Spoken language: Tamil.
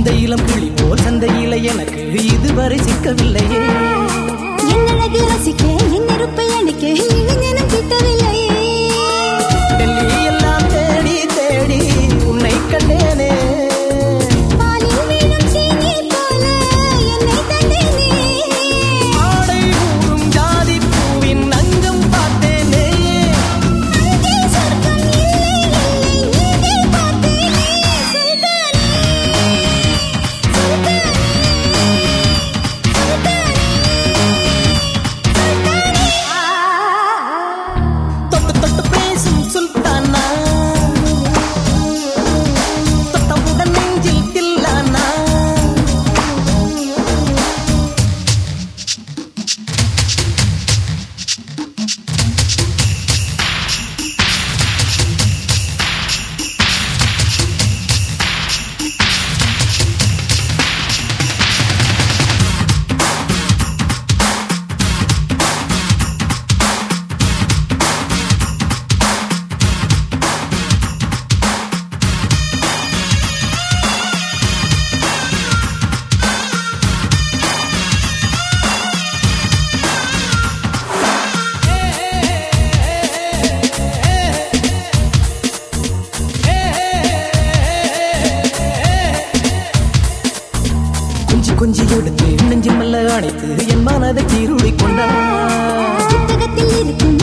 இந்த இளம் புள்ளி போல் சந்தையில எனக்கு இதுவரை சிக்கவில்லையே. என்னழகு ரசிக்க என் நெருப்பையே கொஞ்சி கொஞ்சி எடுத்து நெஞ்சில் மல்ல அணைத்து என் மனதை கீருளி கொண்டான் புத்தகத்தில் இருக்கும்